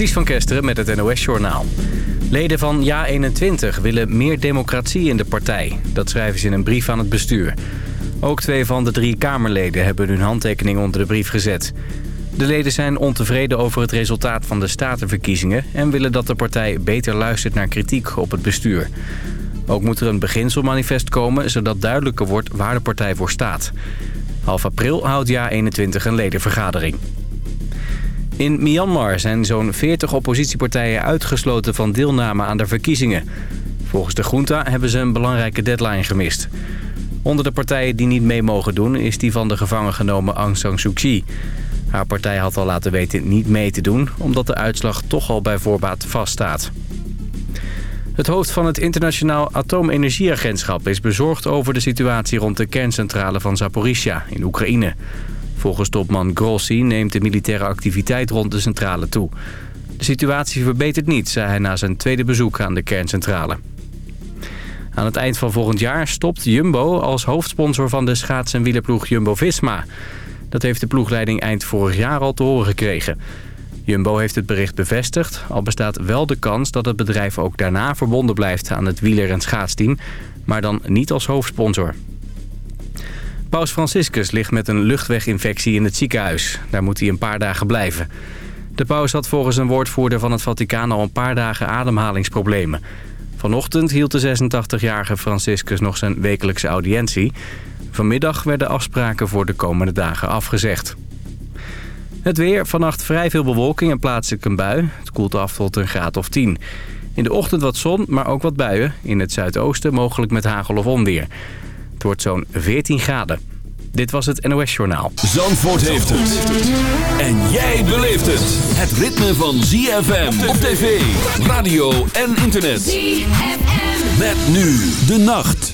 Ties van Kesteren met het NOS-journaal. Leden van JA21 willen meer democratie in de partij. Dat schrijven ze in een brief aan het bestuur. Ook twee van de drie Kamerleden hebben hun handtekening onder de brief gezet. De leden zijn ontevreden over het resultaat van de statenverkiezingen... en willen dat de partij beter luistert naar kritiek op het bestuur. Ook moet er een beginselmanifest komen... zodat duidelijker wordt waar de partij voor staat. Half april houdt JA21 een ledenvergadering. In Myanmar zijn zo'n 40 oppositiepartijen uitgesloten van deelname aan de verkiezingen. Volgens de junta hebben ze een belangrijke deadline gemist. Onder de partijen die niet mee mogen doen is die van de gevangen genomen Aung San Suu Kyi. Haar partij had al laten weten niet mee te doen... omdat de uitslag toch al bij voorbaat vaststaat. Het hoofd van het Internationaal Atoomenergieagentschap is bezorgd over de situatie rond de kerncentrale van Zaporizhia in Oekraïne. Volgens topman Grossi neemt de militaire activiteit rond de centrale toe. De situatie verbetert niet, zei hij na zijn tweede bezoek aan de kerncentrale. Aan het eind van volgend jaar stopt Jumbo als hoofdsponsor van de schaats- en wielerploeg Jumbo-Visma. Dat heeft de ploegleiding eind vorig jaar al te horen gekregen. Jumbo heeft het bericht bevestigd, al bestaat wel de kans dat het bedrijf ook daarna verbonden blijft aan het wieler- en schaatsteam, maar dan niet als hoofdsponsor. Paus Franciscus ligt met een luchtweginfectie in het ziekenhuis. Daar moet hij een paar dagen blijven. De paus had volgens een woordvoerder van het Vaticaan al een paar dagen ademhalingsproblemen. Vanochtend hield de 86-jarige Franciscus nog zijn wekelijkse audiëntie. Vanmiddag werden afspraken voor de komende dagen afgezegd. Het weer, vannacht vrij veel bewolking en plaatselijk een bui. Het koelt af tot een graad of 10. In de ochtend wat zon, maar ook wat buien. In het zuidoosten mogelijk met hagel of onweer. Het wordt zo'n 14 graden. Dit was het NOS Journaal. Zandvoort heeft het. En jij beleeft het. Het ritme van ZFM op tv, radio en internet. ZFM. Met nu de nacht.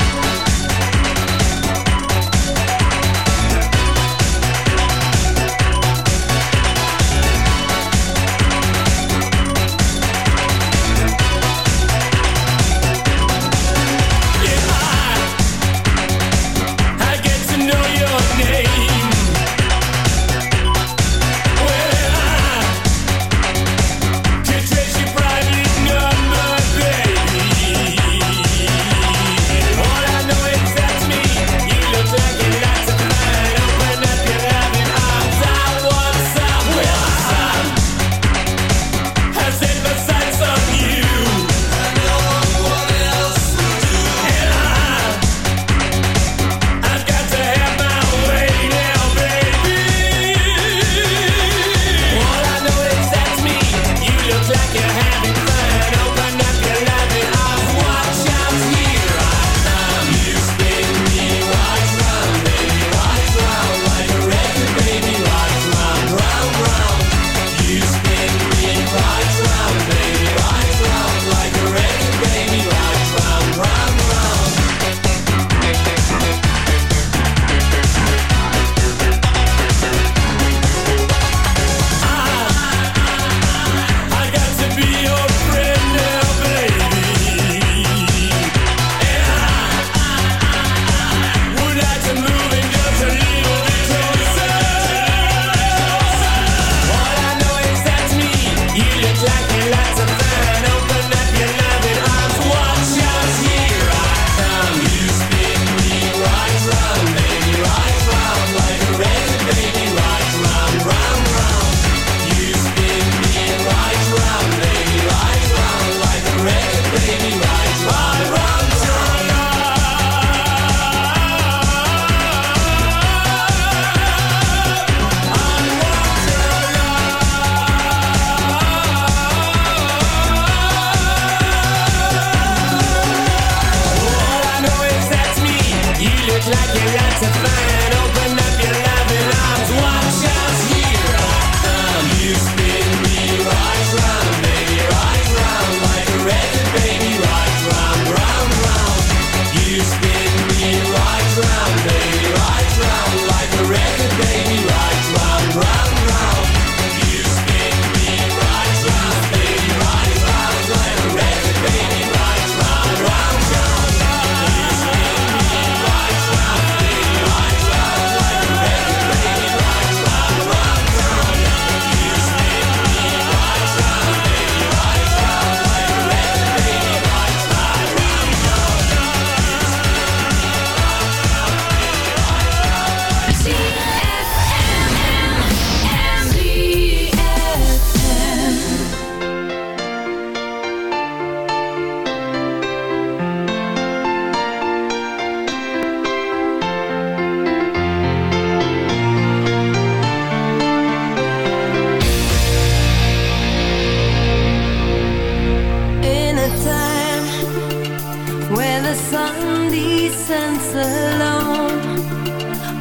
distance alone.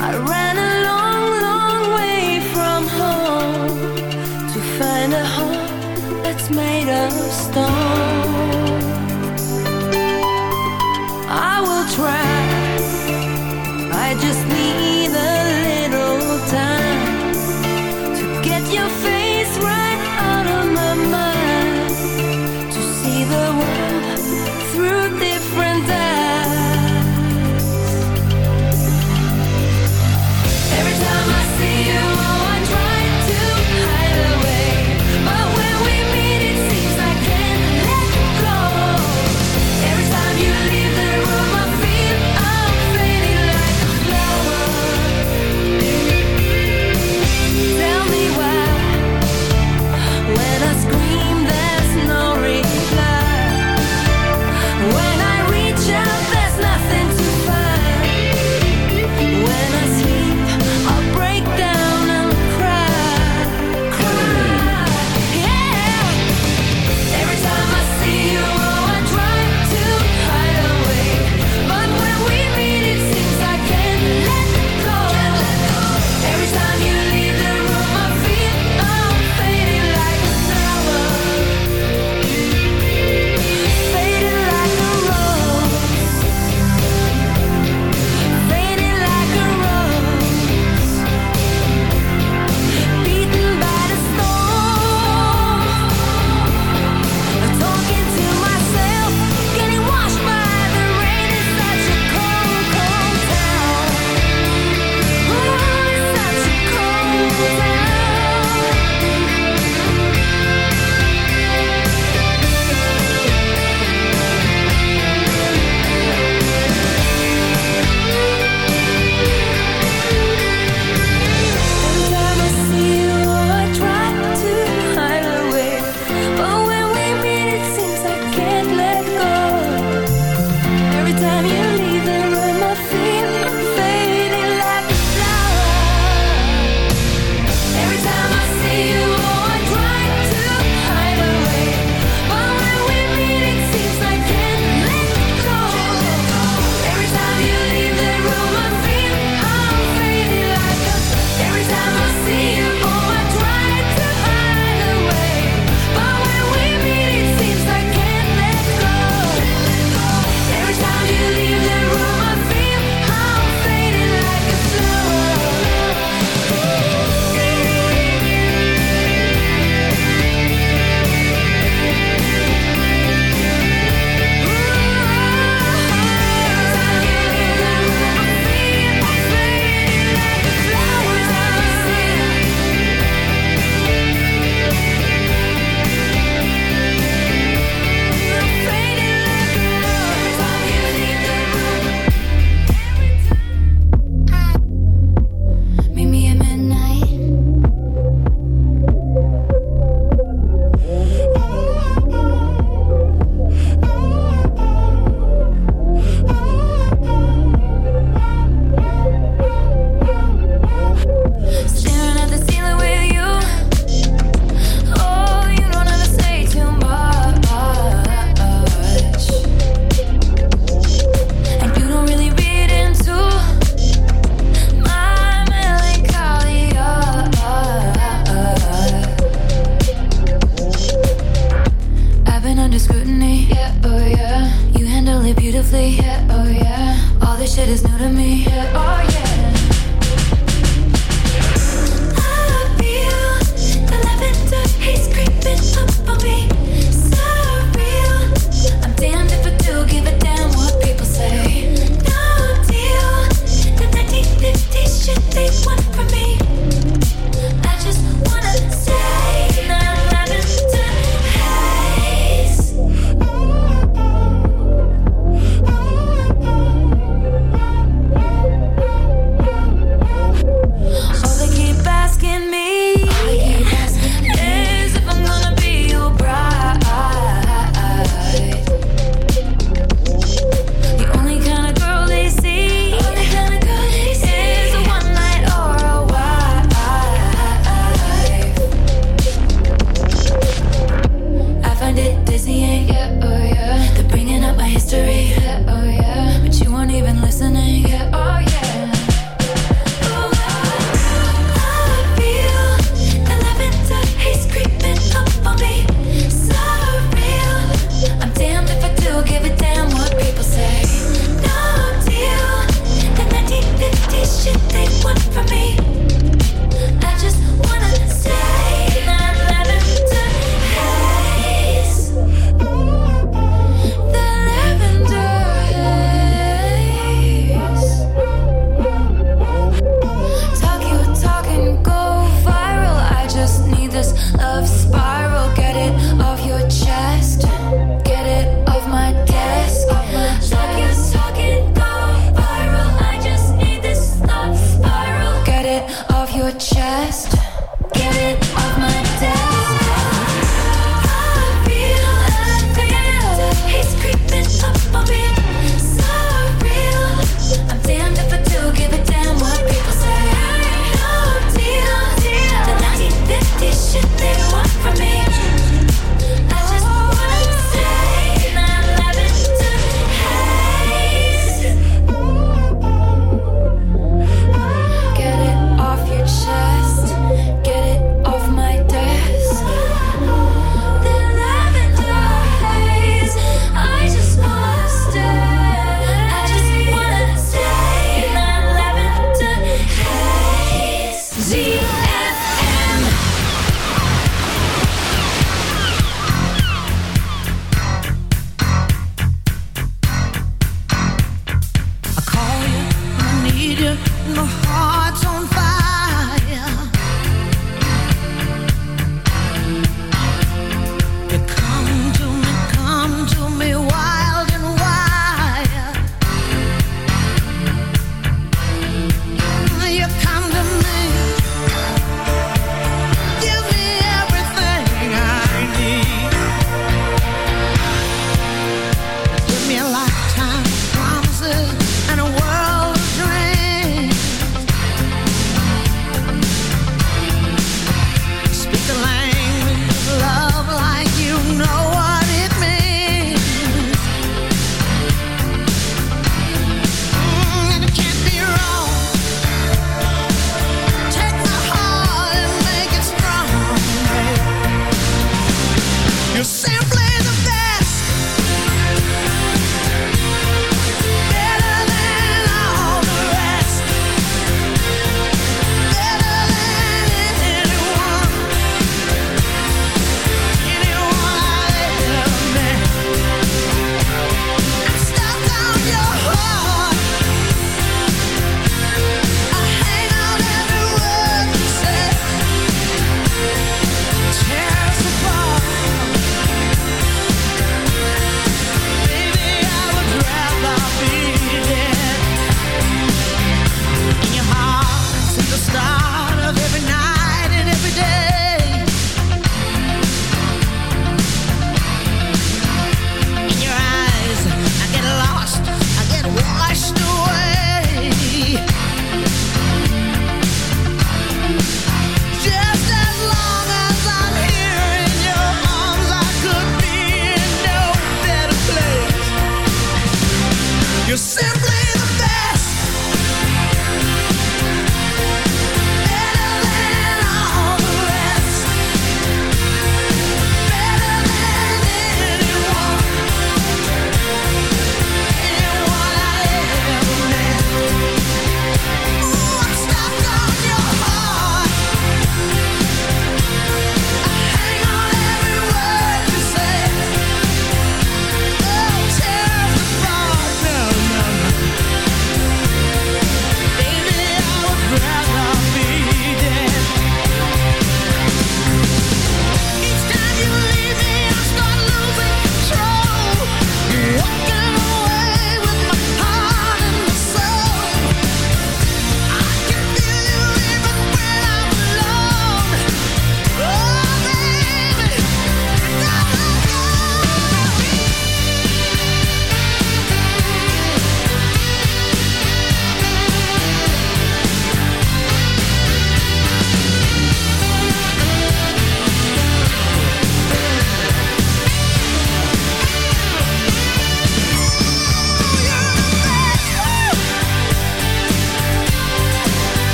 I ran a long, long way from home to find a home that's made of stone.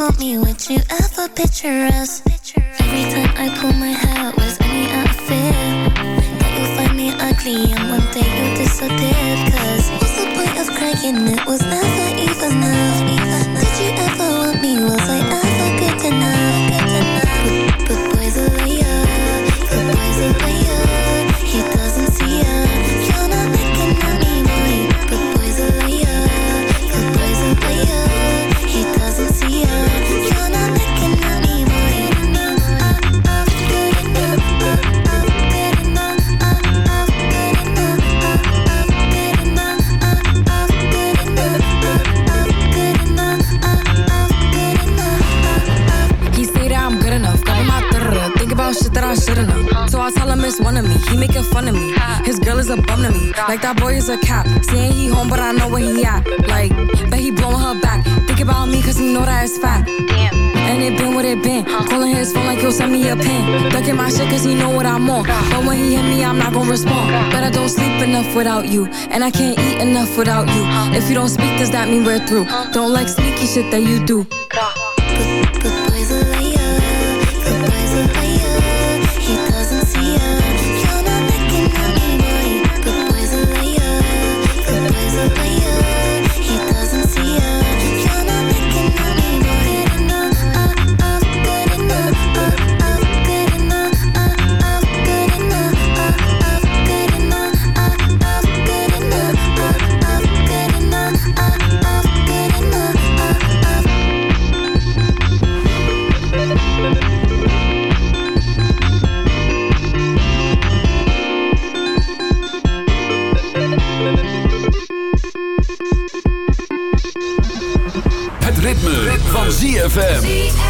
told would you ever picture us? When he hit me, I'm not gonna respond. But I don't sleep enough without you, and I can't eat enough without you. If you don't speak, does that mean we're through? Don't like sneaky shit that you do. ZFM.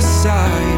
side.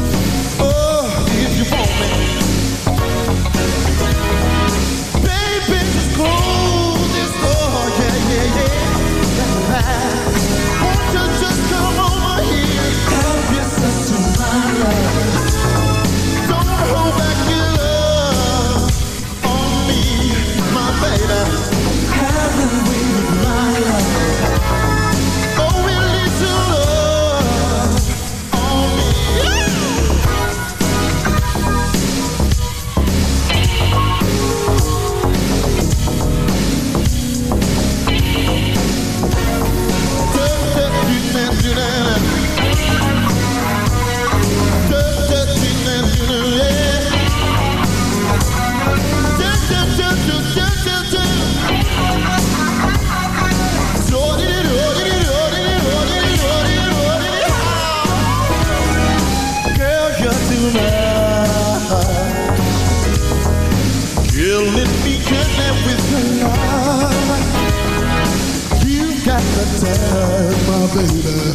my baby.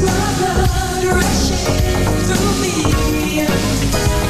My blood rushing through me.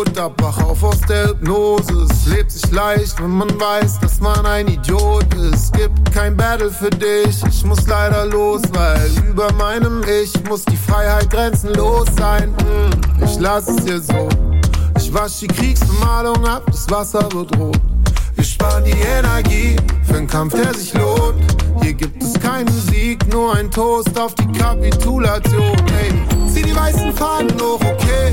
Ab, wach auf aus der Hypnose. Es lebt sich leicht, wenn man weiß, dass man ein Idiot ist. Gibt kein Battle für dich, ich muss leider los, weil über meinem Ich muss die Freiheit grenzenlos sein. Hm, ich lass es dir so. Ich wasch die Kriegsbemalung ab, das Wasser wird rot. Wir sparen die Energie für einen Kampf, der sich lohnt. Hier gibt es keinen Sieg, nur ein Toast auf die Kapitulation. Hey, zieh die weißen Fahnen hoch, okay.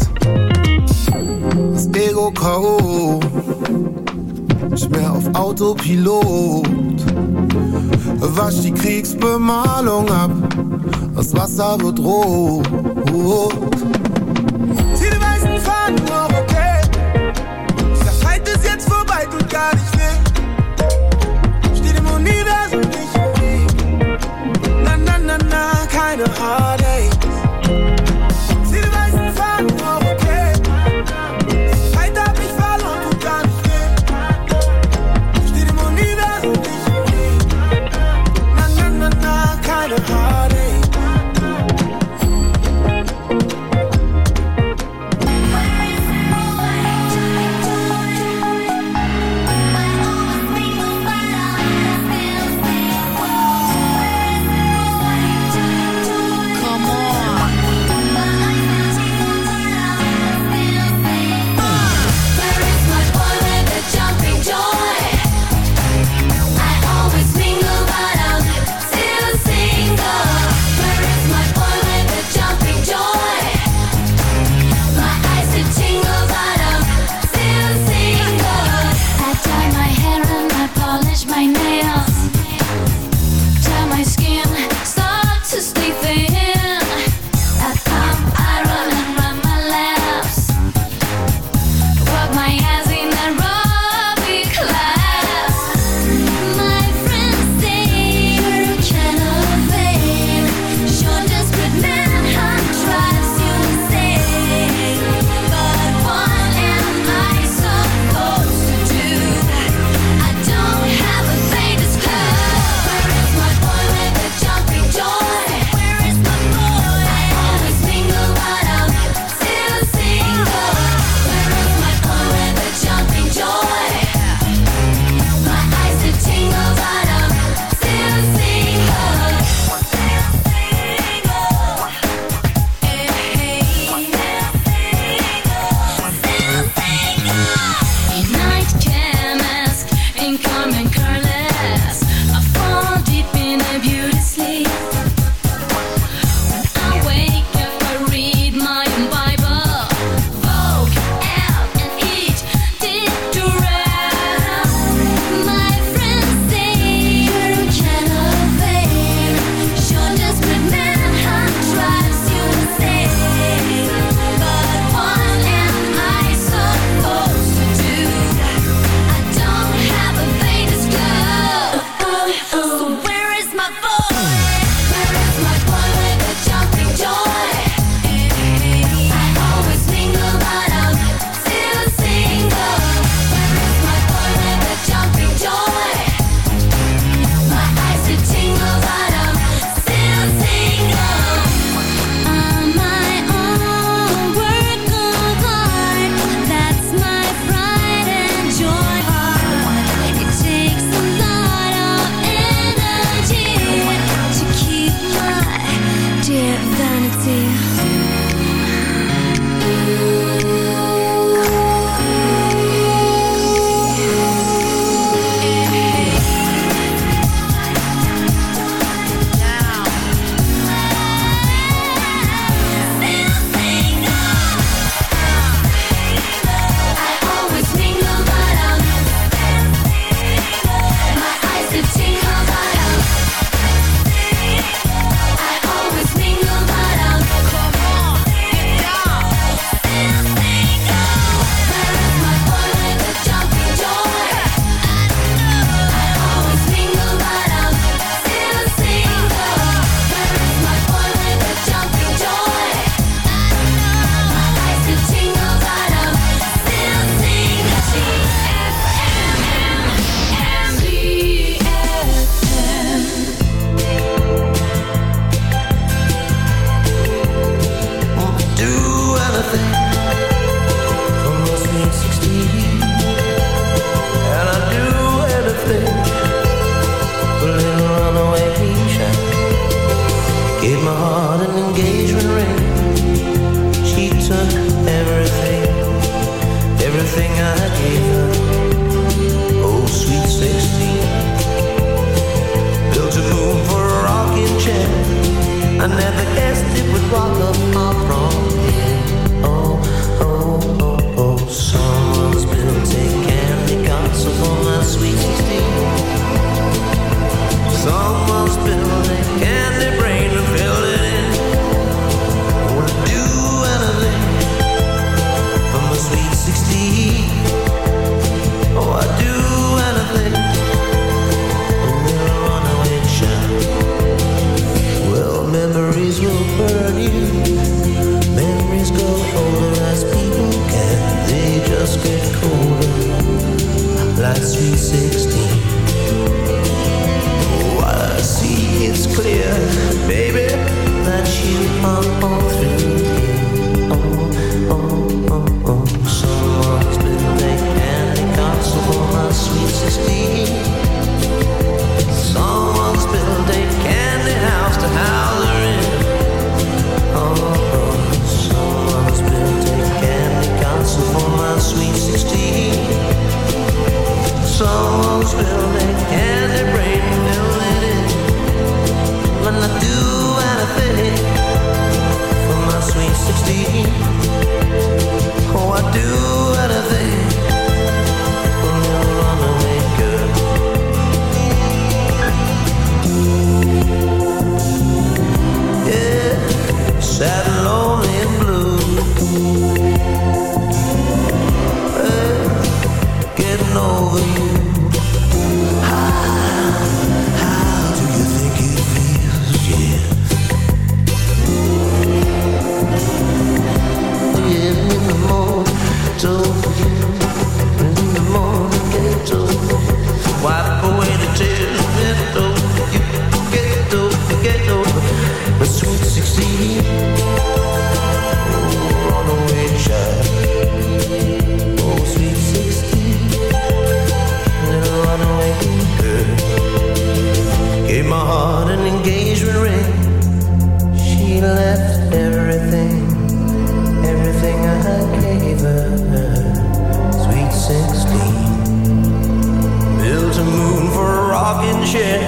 Ego K.O. Nicht mehr auf Autopilot. Wasch die Kriegsbemalung ab, das Wasser wird rot. Zieh die weißen Fahnen, noch, okay. Der Fight ist jetzt vorbei, tut gar nicht weh. Steht im Universum nicht im Weg. Na, na, na, na, keine Haare.